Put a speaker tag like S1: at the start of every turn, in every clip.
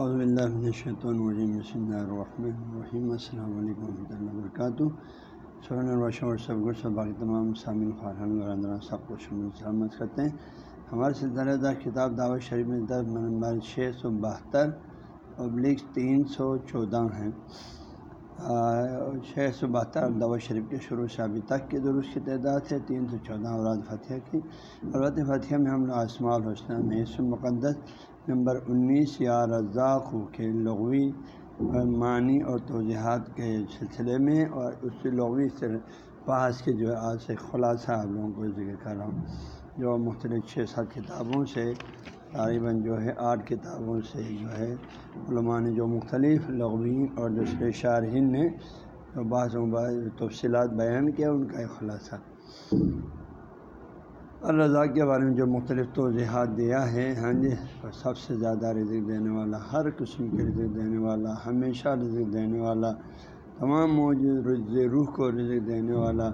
S1: الشیطان الرجیم، بسم اللہ الرحمن الرحیم، السلام علیکم ورحمۃ اللہ وبرکاتہ۔ سورن الوشم اور سب کچھ سب باقی تمام سامعین خارحان وراندران سب کو شمول سلامت کرتے ہیں۔ ہمارے سلسلہ دار کتاب دعوت شریف میں درد نمبر چھ سو بہتر ابلیغ تین سو چودہ ہیں چھ سو بہتر دعوت شریف کے شروع سے ابھی تک کے درست کی تعداد ہے، تین سو چودہ اوراد فتح کی۔ اوراد فتح میں ہم لوگ آسما الحسن میں مقدس نمبر انیس یا رضاق کے لغوی معنی اور توجہات کے سلسلے میں اور اس سے لغوی سے بحث کے جو ہے آج سے خلاصہ آپ لوگوں کو ذکر کر رہا ہوں۔ جو مختلف چھ سات کتابوں سے تقریباً جو ہے آٹھ کتابوں سے جو ہے علماء نے جو مختلف لغوین اور دوسرے شارحین نے جو بعض تفصیلات بیان کیا، ان کا ایک خلاصہ۔ الرضا کے بارے میں جو مختلف توضیحات دیا ہے ہاں جی سب سے زیادہ رزق دینے والا، ہر قسم کے رزق دینے والا، ہمیشہ رزق دینے والا، تمام موجود رز روح کو رزق دینے والا،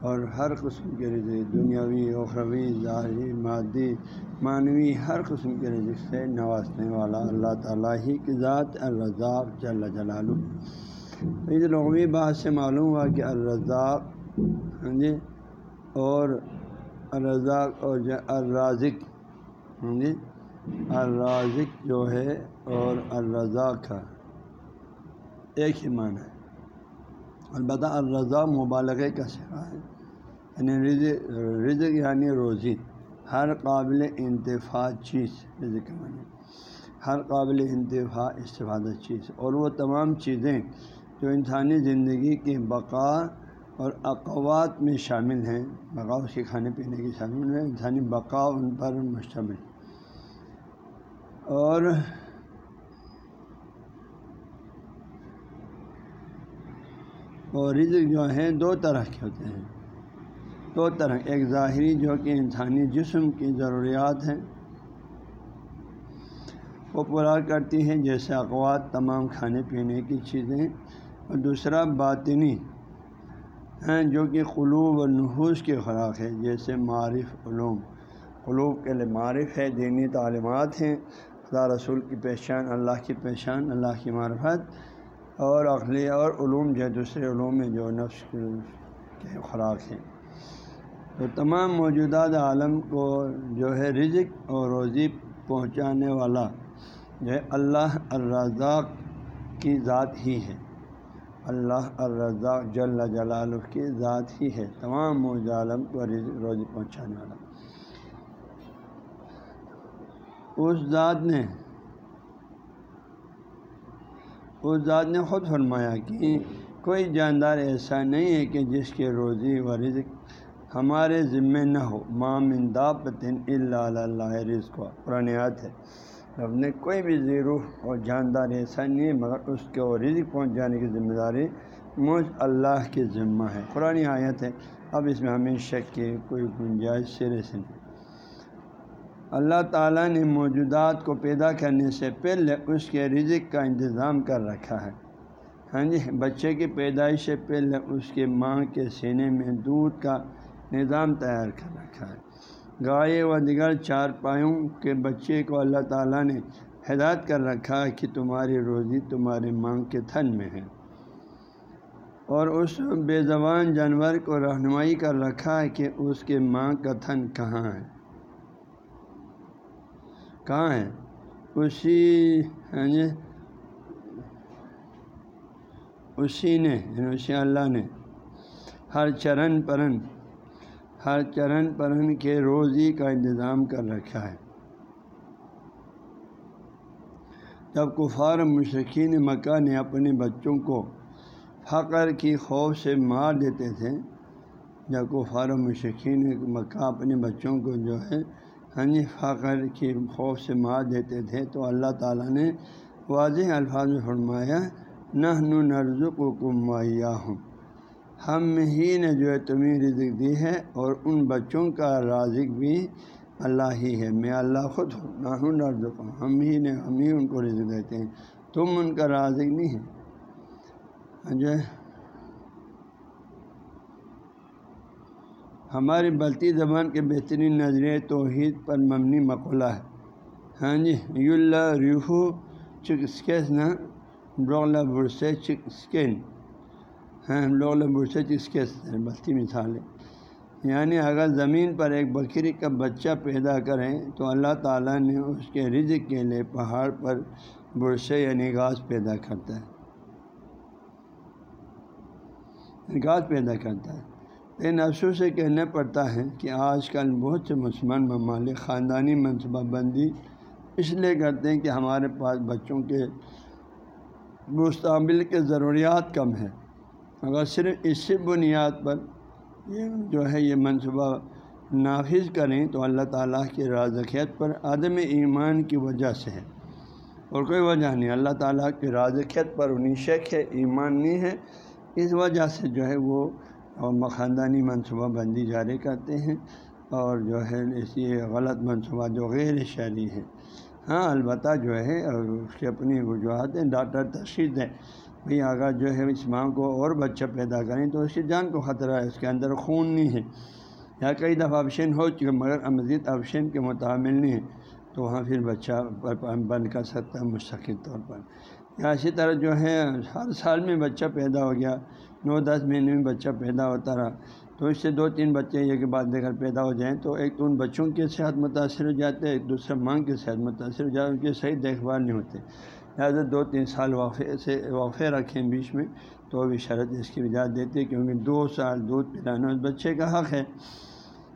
S1: اور ہر قسم کے رزق، دنیاوی، اخروی، ظاہری، مادی، معنوی، ہر قسم کے رزق سے نوازنے والا اللہ تعالیٰ ہی کی ذات، الرزاق جل جلال اس لغوی بات سے معلوم ہوا کہ الرزاق ہاں جی اور الرزاق اور الرازق جی الرازق جو ہے اور الرزاق کا ایک ہی معنی ہے۔ البتہ الرضا مبالغے کا سکھا ہے۔ یعنی رزق رزق یعنی روزی۔ ہر قابل انتفاع چیز، رزق کے معنی۔ ہر قابل انتفاع استفادہ چیز۔ اور وہ تمام چیزیں جو انسانی زندگی کی بقا اور اقوات میں شامل ہیں۔ بقا اس کے کھانے پینے کی شامل ہیں انسانی بقا ان پر مشتمل۔ اور اور رزق جو ہیں دو طرح کے ہوتے ہیں۔ دو طرح، ایک ظاہری جو کہ انسانی جسم کی ضروریات ہیں۔ وہ پورا کرتی ہیں، جیسے اقوات تمام کھانے پینے کی چیزیں۔ اور دوسرا باطنی ہیں جو کہ قلوب و نحوس کی خوراک ہے جیسے معرف علوم۔ قلوب کے لیے معرف ہے، دینی تعلیمات ہیں۔ خدا رسول کی پہچان، اللہ کی پہچان، اللہ کی معرفت۔ اور عقلی اور علوم جو دوسرے علوم میں جو نفس کے خوراک ہیں۔ تو تمام موجودہ عالم کو جو ہے رزق اور روزی پہنچانے والا جو ہے اللہ الرزاق کی ذات ہی ہے۔ اللہ الرضا جل جلال کی ذات ہی ہے، تمام عالم کو روزی پہنچانے والا۔ اس ذات نے، اس ذات نے خود فرمایا کہ کوئی جاندار ایسا نہیں ہے کہ جس کے روزی و رزق ہمارے ذمے نہ ہو۔ مام پتن اللہ رزق کو پرانیات ہے۔ رب نے کوئی بھی زیرو اور جاندار ایسا نہیں ہے مگر اس کے اور رزق پہنچ جانے کی ذمہ داری مجھ اللہ کے ذمہ ہے۔ قرآن آیت ہے۔ اب اس میں ہمیں شک کی کوئی گنجائش، سرے سے نہیں۔ اللہ تعالیٰ نے موجودات کو پیدا کرنے سے پہلے اس کے رزق کا انتظام کر رکھا ہے۔ ہاں جی بچے کی پیدائش سے پہلے اس کے ماں کے سینے میں دودھ کا نظام تیار کر رکھا ہے۔ گائے و دیگر چار پایوں کے بچے کو اللہ تعالیٰ نے ہدایت کر رکھا کہ تمہاری روزی تمہارے مانگ کے تھن میں ہے۔ اور اس بے زبان جانور کو رہنمائی کر رکھا ہے کہ اس کے ماں کا تھن کہاں ہے۔ کہاں ہے؟ اسی یعنی اسی نے یعنی اسی اللہ نے ہر چرن پرن ہر چرن پرن کے روزی کا انتظام کر رکھا ہے۔ جب کفار مشرقین مکہ نے اپنے بچوں کو فقر کی خوف سے مار دیتے تھے، جب کفار مشرقین مکہ اپنے بچوں کو جو ہے ہنی فقر کی خوف سے مار دیتے تھے، تو اللہ تعالیٰ نے واضح الفاظ میں فرمایا نہ نرز کو ہوں ہم ہی نے جو ہے تمہیں رزق دی ہے اور ان بچوں کا رازق بھی اللہ ہی ہے۔ میں اللہ خود ہوں، نہ رزق ہوں۔ ہم ہی نے، ہم ہی ان کو رزق دیتے ہیں۔ تم ان کا رازق نہیں ہے جو ہے ہماری بلتی زبان کے بہترین نظریے توحید پر مبنی مقولہ ہے۔ ہاں جی۔ یو اللہ ریحو چک اسکیس نا بروغلا برسے چک اسکین ہاں بروغلا برسے چک اسکیس بستی مثال ہے یعنی اگر زمین پر ایک بکری کا بچہ پیدا کریں تو اللہ تعالیٰ نے اس کے رزق کے لیے پہاڑ پر برسے یعنی گاس پیدا کرتا ہے۔ گاس پیدا کرتا ہے۔ لیکن افسوس سے کہنا پڑتا ہے کہ آج کل بہت سے مسلمان ممالک خاندانی منصوبہ بندی اس لیے کرتے ہیں کہ ہمارے پاس بچوں کے مستقبل کے ضروریات کم ہے اگر صرف اسی بنیاد پر یہ جو ہے یہ منصوبہ نافذ کریں تو اللہ تعالیٰ کی رازقیت پر عدم ایمان کی وجہ سے ہے۔ اور کوئی وجہ نہیں، اللہ تعالیٰ کی رازقیت پر انہیں شک ہے، ایمان نہیں ہے۔ اس وجہ سے جو ہے وہ خاندانی منصوبہ بندی جاری کرتے ہیں اور جو ہے اس یہ غلط منصوبہ جو غیر شہری ہے۔ ہاں البتہ جو ہے اس کی اپنی وجوہات ہیں، ڈاکٹر تشخیص ہے بھئی اگر جو ہے اس ماں کو اور بچہ پیدا کریں تو اس کی جان کو خطرہ ہے، اس کے اندر خون نہیں ہے۔ یا کئی دفعہ آپشن ہو چکے مگر مزید آپشن کے متعمل نہیں ہے تو وہاں پھر بچہ بند کر سکتا ہے مستقل طور پر۔ یا اسی طرح جو ہے، ہر سال میں بچہ پیدا ہو گیا، نو دس مہینے میں بچہ پیدا ہوتا رہا۔ تو اس سے دو تین بچے یہ کے بعد دے کر پیدا ہو جائیں تو ایک تو ان بچوں کی صحت متاثر ہو جاتے ہیں ایک دوسرے ماں کی صحت متاثر ہو جاتے، ان کی صحیح دیکھ بھال نہیں ہوتے لہٰذا دو تین سال وقفے سے وقفے رکھیں بیچ میں، تو بھی شرط اس کی اجازت دیتی ہے کیونکہ دو سال دودھ پلانا اس بچے کا حق ہے۔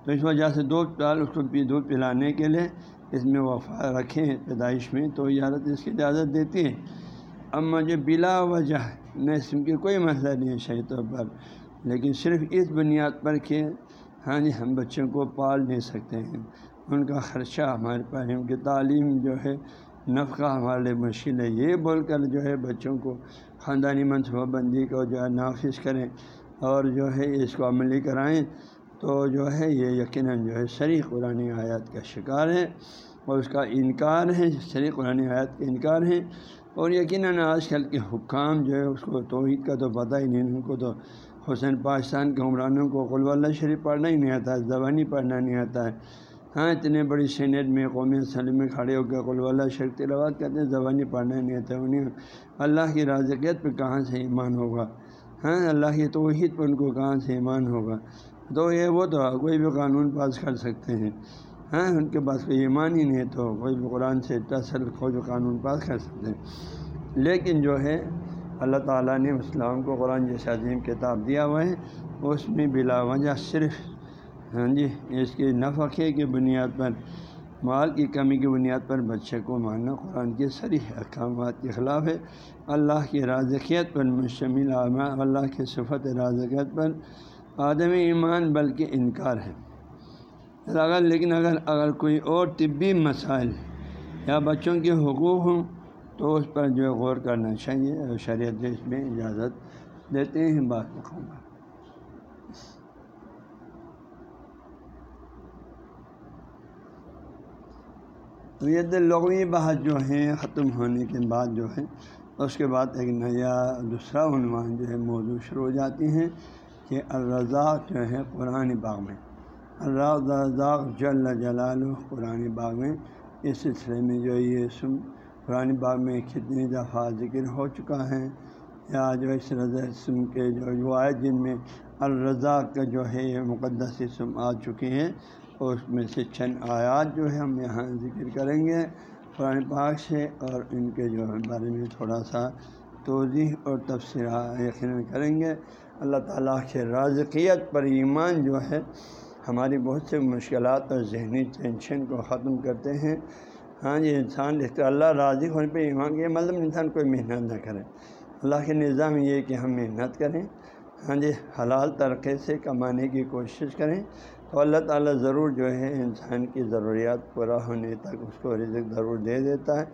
S1: تو اس وجہ سے دو سال اس کو دودھ پلانے کے لیے اس میں وفا رکھیں پیدائش میں، تو اجازت اس کی اجازت دیتی ہے اب مجھے بلا وجہ نہ اس کی کوئی مسئلہ نہیں ہے صحیح طور پر، لیکن صرف اس بنیاد پر کہ ہاں جی ہم بچوں کو پال نہیں سکتے ہیں۔ ان کا خرچہ ہمارے پاس ان کی تعلیم جو ہے نفقہ ہمارے لیے مشکل ہے یہ بول کر جو ہے بچوں کو خاندانی منصوبہ بندی کو جو ہے نافذ کریں اور جو ہے اس کو عملی کرائیں تو جو ہے یہ یقیناً جو ہے شریح قرآن آیات کا شکار ہے اور اس کا انکار ہے شریح قرآن آیات کا انکار ہے اور یقیناً آج کل کے حکام جو ہے اس کو توحید کا تو پتہ ہی نہیں، ان کو تو حسین پاکستان کے عمرانوں کو قلو اللہ شریف پڑھنا ہی نہیں آتا ہے زبانی پڑھنا نہیں آتا ہے۔ ہاں اتنے بڑی سینٹ میں قومی اسلم میں کھڑے ہو کے قلو اللہ شریف تلاوات کرتے ہیں، زبانی پڑھنا نہیں آتا انہیں اللہ کی رازقیت پہ کہاں سے ایمان ہوگا؟ ہاں اللہ کی توحید پہ ان کو کہاں سے ایمان ہوگا؟ تو یہ وہ تو کوئی بھی قانون پاس کر سکتے ہیں۔ ہاں ان کے پاس کوئی ایمان ہی نہیں تو کوئی بھی قرآن سے تصل کوئی بھی قانون پاس کر سکتے ہیں۔ لیکن جو ہے، اللہ تعالیٰ نے اسلام کو قرآن جیسے عظیم کتاب دیا ہوا ہے، اس میں بلا وجہ صرف ہاں جی اس کی نفقے کی بنیاد پر، مال کی کمی کی بنیاد پر بچے کو ماننا قرآن کے سریح احکامات کے خلاف ہے۔ اللہ کی رازقیت پر مشتمل اللہ کے صفت رازقیت پر آدم ایمان بلکہ انکار ہے۔ اگر، لیکن اگر اگر کوئی اور طبی مسائل یا بچوں کے حقوق ہوں تو اس پر جو غور کرنا چاہیے اور شریعت اس میں اجازت دیتے ہیں۔ بات مقام تو یہ لغوی بحث جو ہیں ختم ہونے کے بعد جو ہے، اس کے بعد ایک نیا دوسرا عنوان جو ہے، موضوع شروع ہو جاتی ہیں کہ الرزاق جو ہے قرآن باغ میں۔ الرزاق جل جلال قرآن باغ میں۔ اس سلسلے میں جو یہ سم قرآن باغ میں کتنی دفعہ ذکر ہو چکا ہے۔ یا جو اس رضا اسم کے جو آئے جن میں الرزاق کا جو ہے، یہ مقدس اسم آ چکے ہیں اس میں سے چند آیات جو ہے ہم یہاں ذکر کریں گے قرآن پاک سے اور ان کے جو بارے میں تھوڑا سا توضیح اور تفصیل یقیناً کریں گے۔ اللہ تعالیٰ کے رازقیت پر ایمان جو ہے، ہماری بہت سے مشکلات اور ذہنی ٹینشن کو ختم کرتے ہیں۔ ہاں جی انسان دیکھتے اللہ راضی ہونے پہ ایمان کے مطلب انسان کوئی محنت نہ کرے۔ اللہ کے نظام یہ کہ ہم محنت کریں۔ ہاں جی حلال طریقے سے کمانے کی کوشش کریں۔ تو اللہ تعالیٰ ضرور جو ہے انسان کی ضروریات پورا ہونے تک اس کو رزق ضرور دے دیتا ہے۔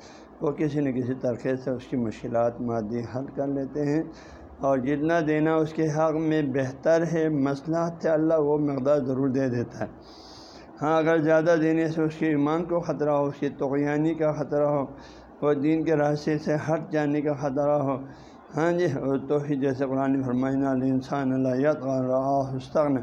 S1: وہ کسی نہ کسی طریقے سے اس کی مشکلات مادی حل کر لیتے ہیں۔ اور جتنا دینا اس کے حق میں بہتر ہے مسئلہ ہے اللہ وہ مقدار ضرور دے دیتا ہے۔ ہاں اگر زیادہ دینے سے اس کی ایمان کو خطرہ ہو، اس کی توغیانی کا خطرہ ہو، وہ دین کے راستے سے ہٹ جانے کا خطرہ ہو ہاں جی تو ہی جیسے قرآن فرمائن انسان اللہ حسن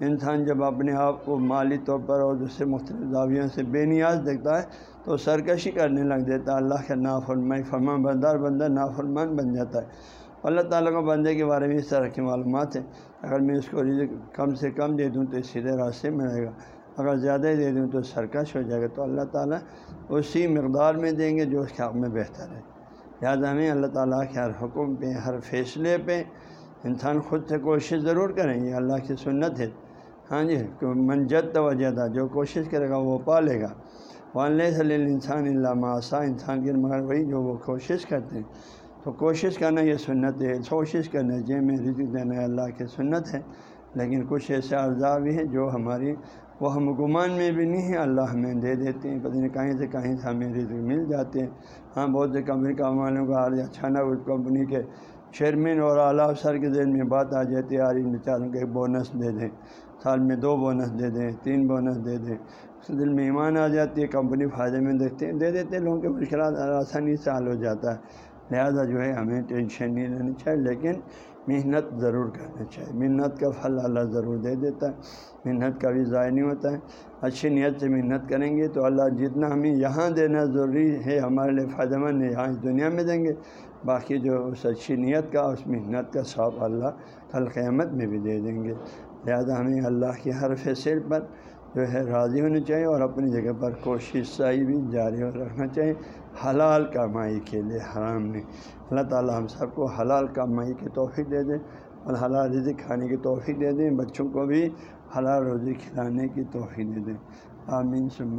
S1: انسان جب اپنے آپ کو مالی طور پر اور دوسرے مختلف زاویوں سے بے نیاز دیکھتا ہے، تو سرکشی کرنے لگ دیتا ہے۔ اللہ کے نافرمائی فرما بردار بندہ نافرمان بن جاتا ہے۔ اللہ تعالیٰ کو بندے کے بارے میں اس طرح کی معلومات ہے اگر میں اس کو رزق کم سے کم دے دوں تو سیدھے راستے میں رہے گا۔ اگر زیادہ ہی دے دوں تو سرکش ہو جائے گا۔ تو اللہ تعالیٰ اسی مقدار میں دیں گے جو اس کے حق میں بہتر ہے۔ لہٰذا ہمیں اللہ تعالیٰ کے ہر حکم پہ، ہر فیصلے پہ انسان خود سے کوشش ضرور کریں، یہ اللہ کی سنت ہے۔ ہاں جی منجد توجہ تھا جو کوشش کرے گا وہ پالے گا۔ والے صلی انسان اللہ ماسا انسان کے مگر وہی جو وہ کوشش کرتے ہیں۔ تو کوشش کرنا یہ سنت ہے، کوشش کرنا جے جی میں رزق دینا اللہ کی سنت ہے۔ لیکن کچھ ایسے اعضاء بھی ہیں جو ہماری وہ ہم گمان میں بھی نہیں ہیں، اللہ ہمیں دے دیتے ہیں۔ پتہ نہیں کہیں سے کہیں سے ہمیں رزق مل جاتے ہیں۔ ہاں بہت سے کمپنی کا والوں کا حال اچھا اس کمپنی کے چیئرمین اور اعلیٰ افسر کے ذہن میں بات آ جاتی ہے۔ یار ان بیچاروں کو ایک بونس دے دیں، سال میں دو بونس دے دیں، تین بونس دے دیں۔ اس دل میں ایمان آ جاتی ہے، کمپنی فائدے میں دیکھتے ہیں۔ دے دیتے ہیں، لوگوں کے مشکلات آسانی سے حل ہو جاتا ہے۔ لہٰذا جو ہے، ہمیں ٹینشن نہیں رہنی چاہیے۔ لیکن محنت ضرور کرنا چاہیے۔ محنت کا پھل اللہ ضرور دے دیتا ہے۔ محنت کا بھی ضائع نہیں ہوتا ہے۔ اچھی نیت سے محنت کریں گے تو اللہ جتنا ہمیں یہاں دینا ضروری ہے، ہمارے لیے فائدہ مند ہے، یہاں اس دنیا میں دیں گے۔ باقی جو اس اچھی نیت کا، اس محنت کا ثواب اللہ کل قیامت میں بھی دے دیں گے۔ لہٰذا ہمیں اللہ کے ہر فیصل پر جو ہے راضی ہونا چاہیے اور اپنی جگہ پر کوشش صحیح بھی جاری رکھنا چاہیے۔ حلال کمائی کے لیے حرام نہیں۔ اللہ تعالیٰ ہم سب کو حلال کمائی کی توفیق دے دیں اور حلال روزی کھانے کی توفیق دے دیں۔ بچوں کو بھی حلال روزی کھلانے کی توفیق دے دیں۔ آمین۔ سلم